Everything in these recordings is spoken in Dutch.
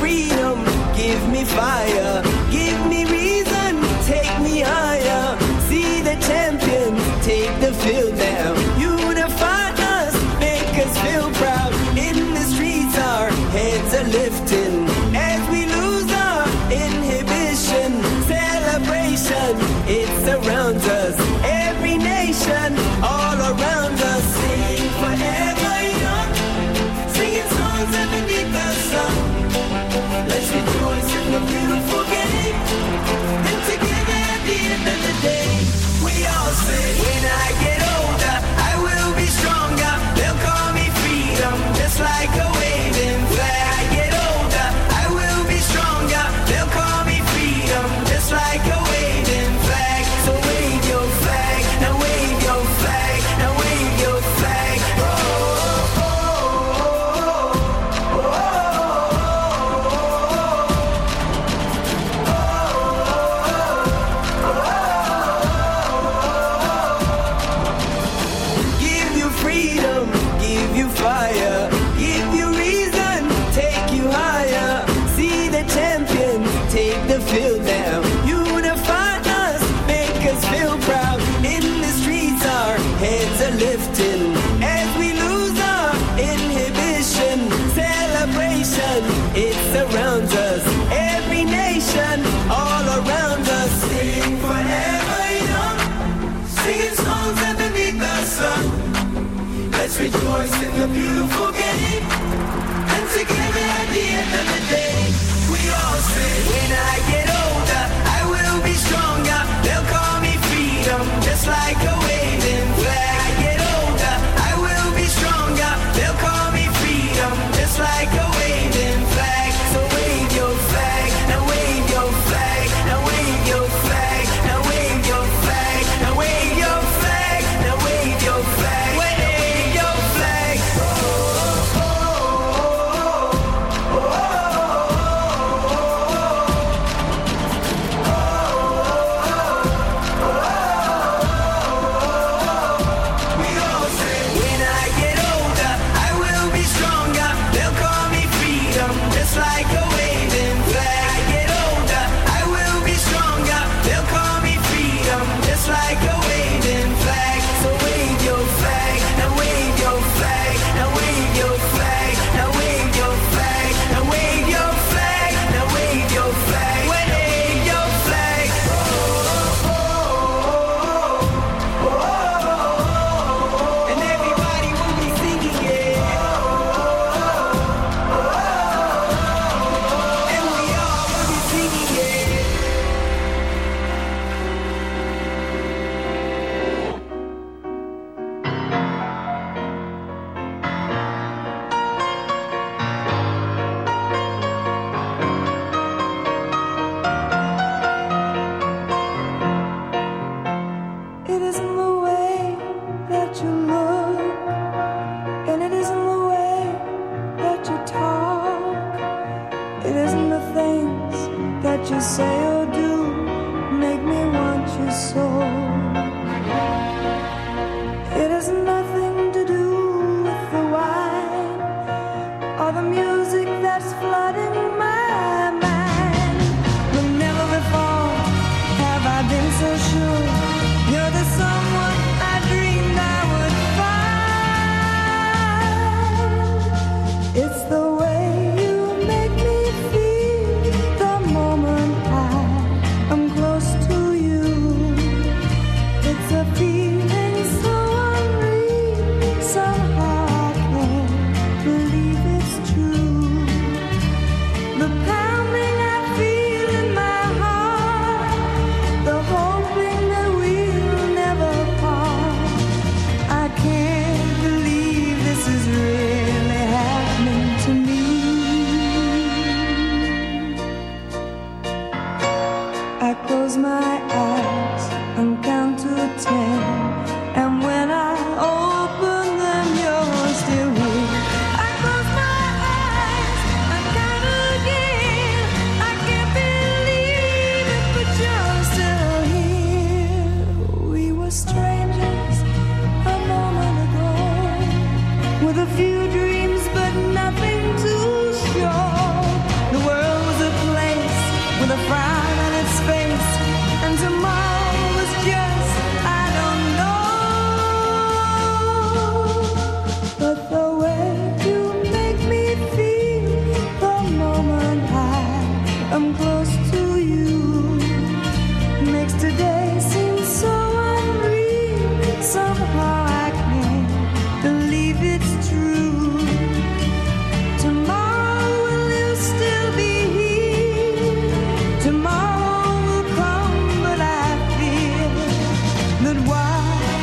freedom, give me fire, give me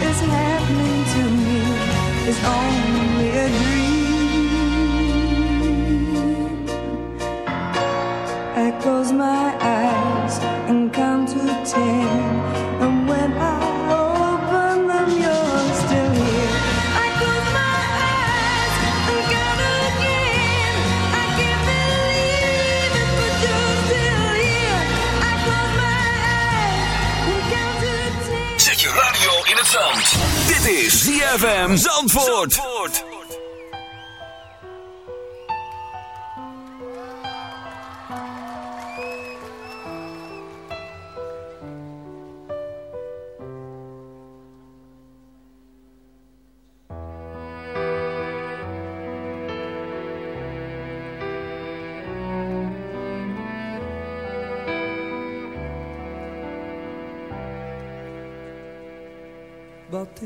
is happening to me is only a dream. ZFM Zandvoort.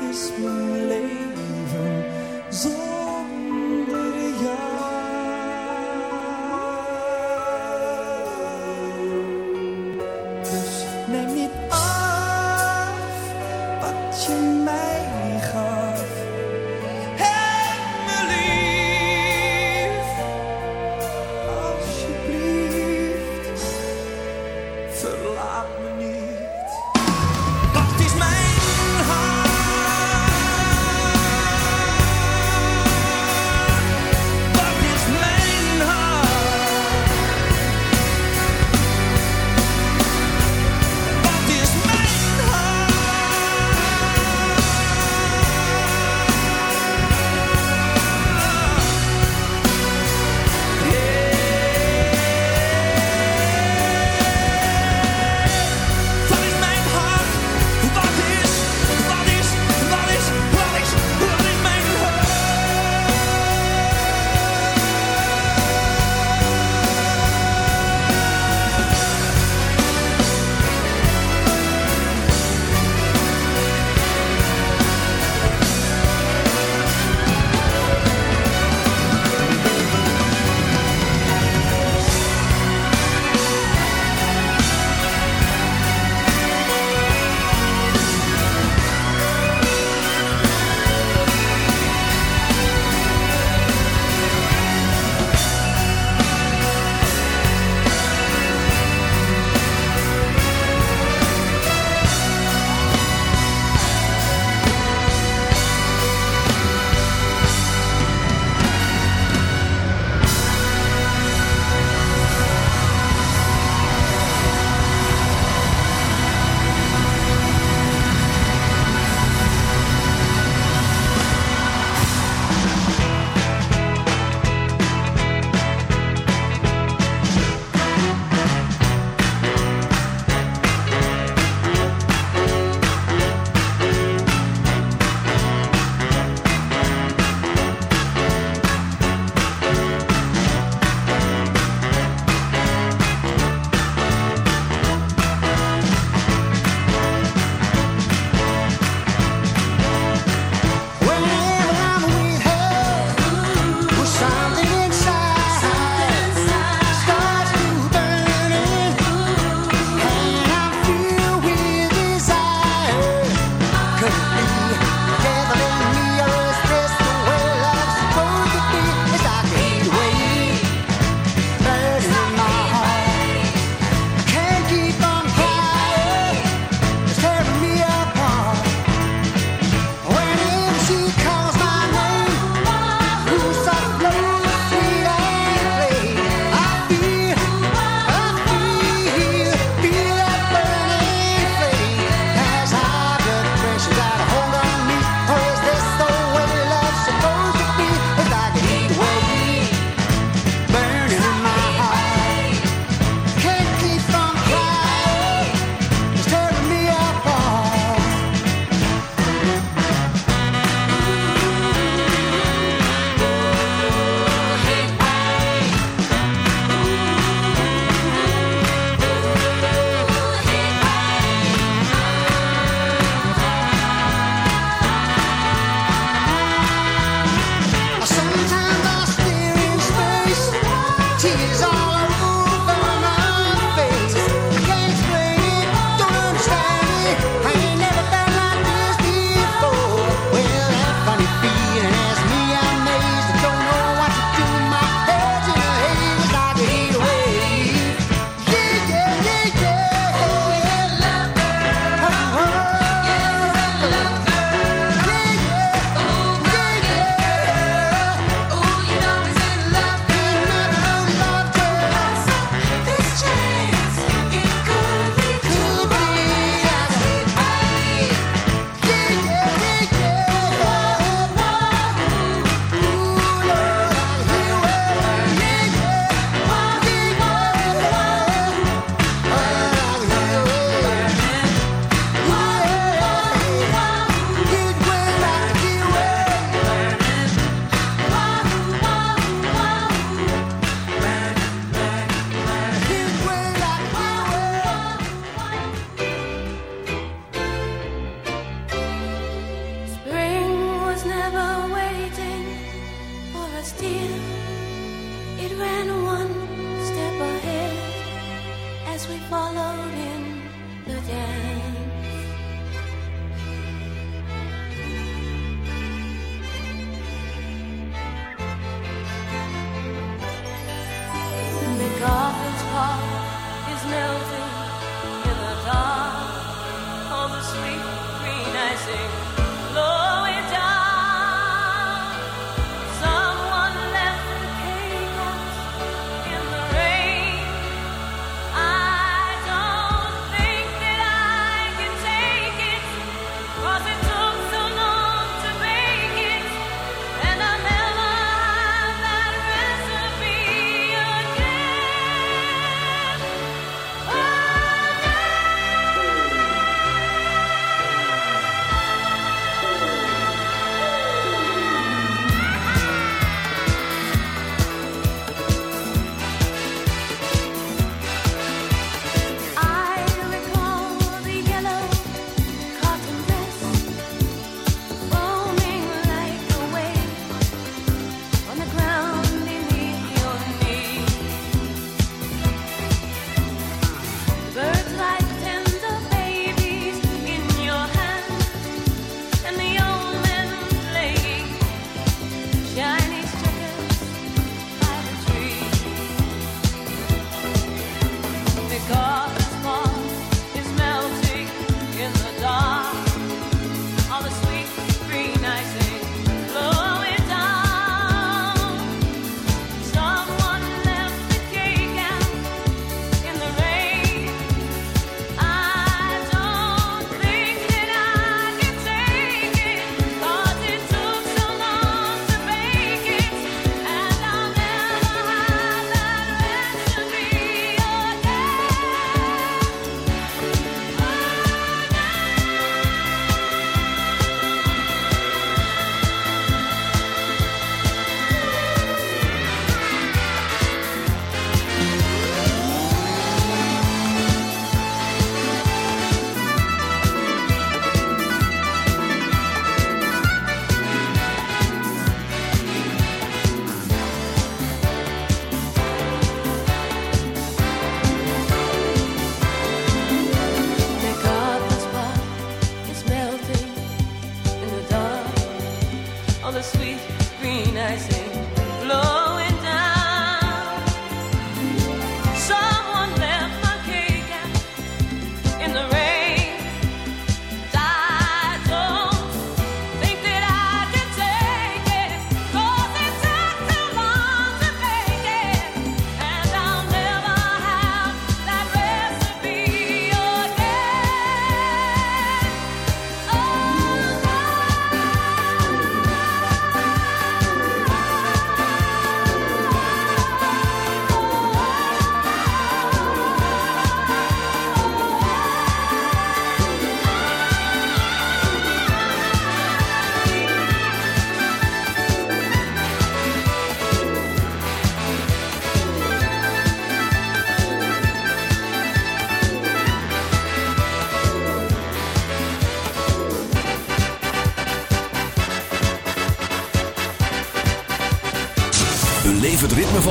Is mijn leven. Zonder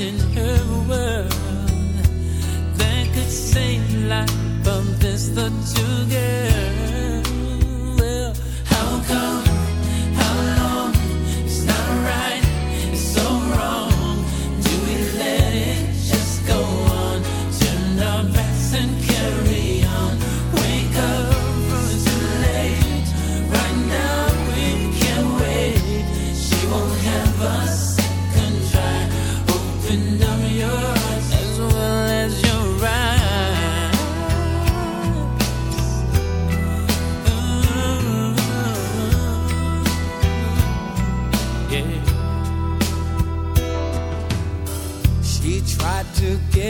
in her world that could save life from this the two girls.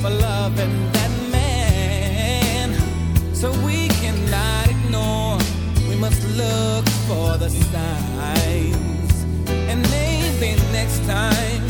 for loving that man. So we cannot ignore, we must look for the signs. And maybe next time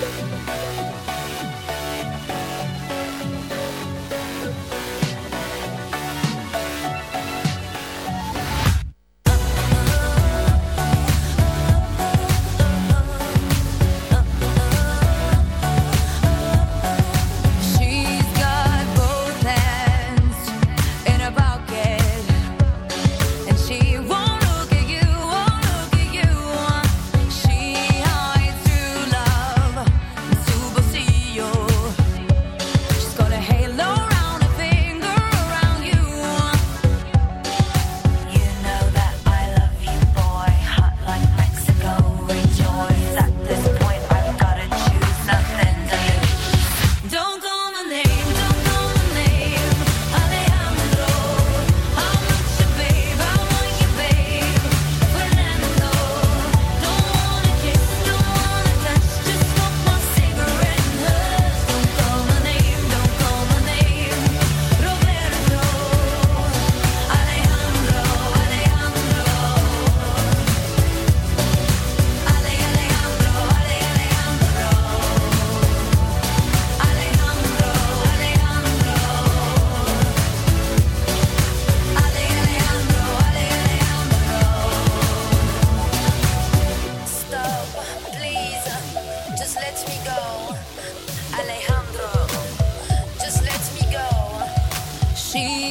see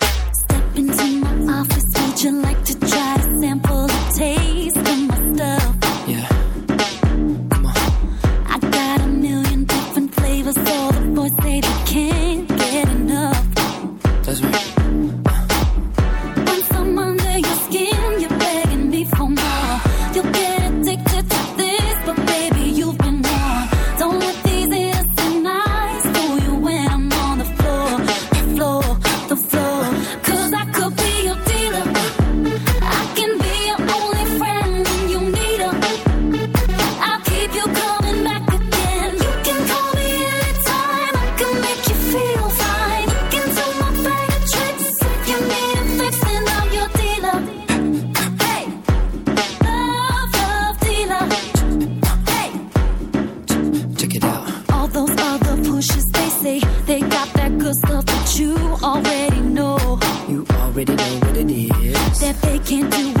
can't do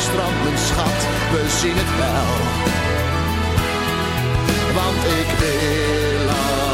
strandt, mijn schat, we zien het wel. Want ik wil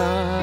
om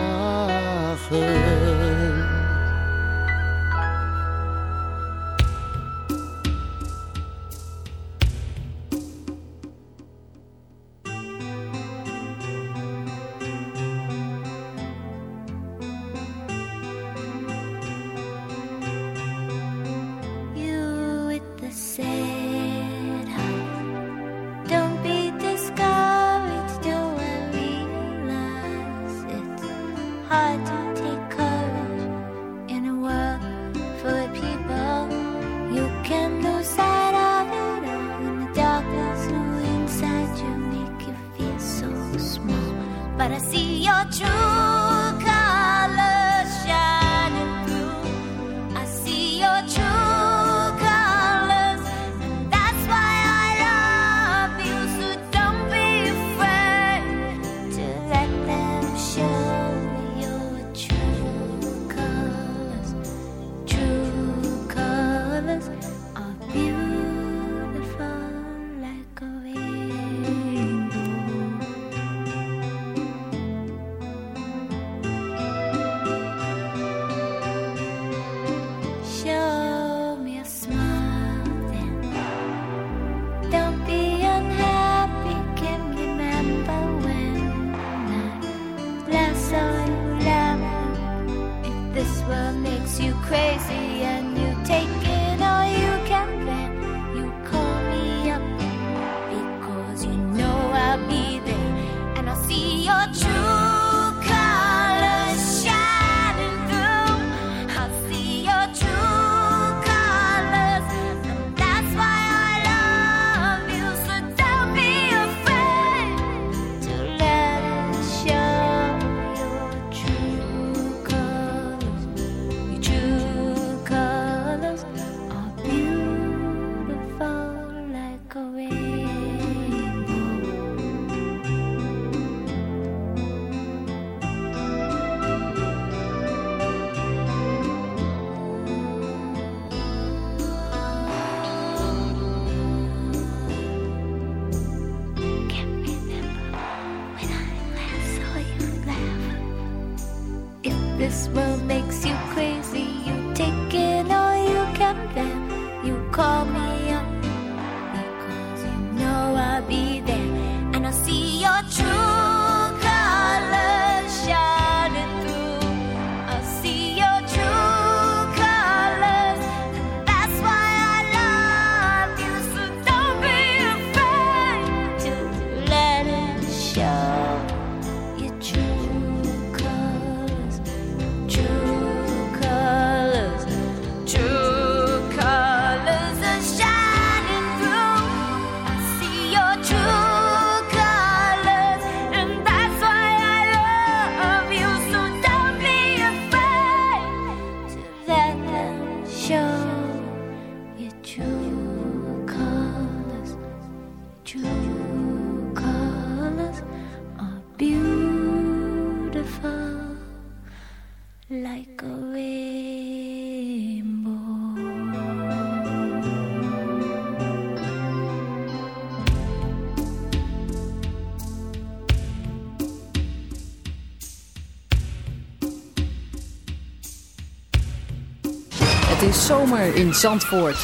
zomer in Zandvoort.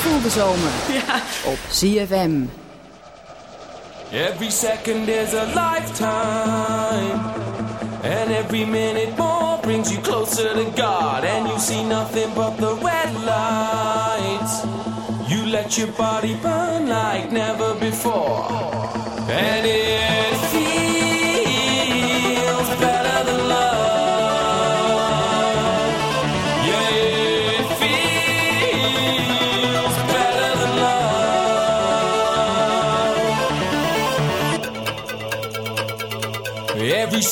Voel de zomer ja. op Every second is a lifetime. And every minute more brings you closer to God. And you see nothing but the red lights. You let your body burn like never before. And it feels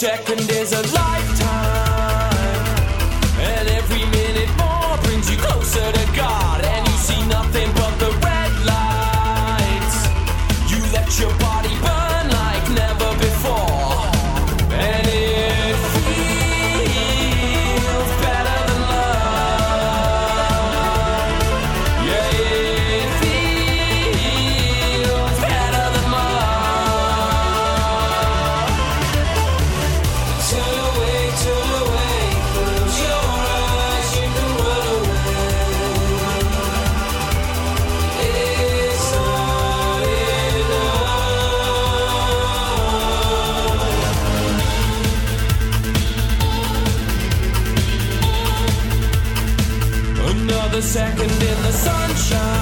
second is a lie. second in the sunshine.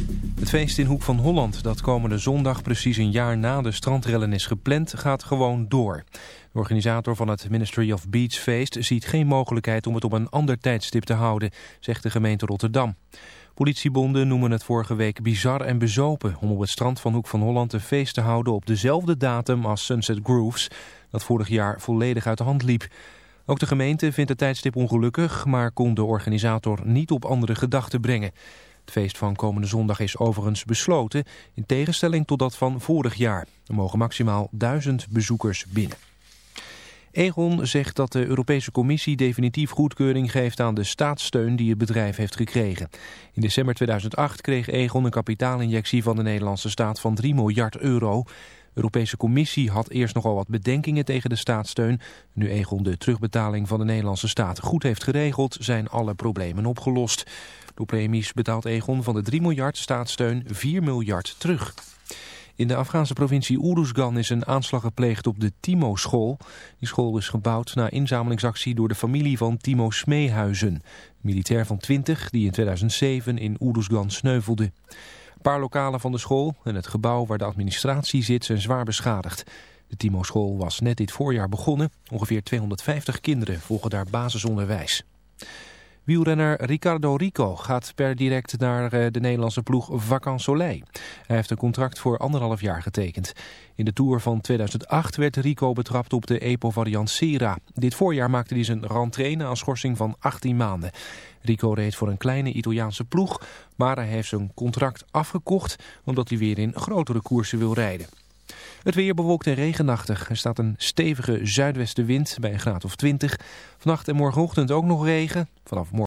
feest in Hoek van Holland, dat komende zondag precies een jaar na de strandrellen is gepland, gaat gewoon door. De organisator van het Ministry of Beach feest ziet geen mogelijkheid om het op een ander tijdstip te houden, zegt de gemeente Rotterdam. Politiebonden noemen het vorige week bizar en bezopen om op het strand van Hoek van Holland een feest te houden op dezelfde datum als Sunset Grooves, dat vorig jaar volledig uit de hand liep. Ook de gemeente vindt het tijdstip ongelukkig, maar kon de organisator niet op andere gedachten brengen. Feest van komende zondag is overigens besloten, in tegenstelling tot dat van vorig jaar. Er mogen maximaal duizend bezoekers binnen. Egon zegt dat de Europese Commissie definitief goedkeuring geeft aan de staatssteun die het bedrijf heeft gekregen. In december 2008 kreeg Egon een kapitaalinjectie van de Nederlandse staat van 3 miljard euro. De Europese Commissie had eerst nogal wat bedenkingen tegen de staatssteun. Nu Egon de terugbetaling van de Nederlandse staat goed heeft geregeld, zijn alle problemen opgelost. Door premies betaalt Egon van de 3 miljard staatssteun 4 miljard terug. In de Afghaanse provincie Uruzgan is een aanslag gepleegd op de Timo-school. Die school is gebouwd na inzamelingsactie door de familie van Timo Smeehuizen. Militair van 20 die in 2007 in Uruzgan sneuvelde. Een paar lokalen van de school en het gebouw waar de administratie zit zijn zwaar beschadigd. De Timo-school was net dit voorjaar begonnen. Ongeveer 250 kinderen volgen daar basisonderwijs. Wielrenner Ricardo Rico gaat per direct naar eh, de Nederlandse ploeg Vacan Soleil. Hij heeft een contract voor anderhalf jaar getekend. In de Tour van 2008 werd Rico betrapt op de Epo-variant Sera. Dit voorjaar maakte hij zijn rentree een schorsing van 18 maanden. Rico reed voor een kleine Italiaanse ploeg, maar hij heeft zijn contract afgekocht omdat hij weer in grotere koersen wil rijden. Het weer bewolkt en regenachtig. Er staat een stevige zuidwestenwind bij een graad of 20. Vannacht en morgenochtend ook nog regen. Vanaf morgen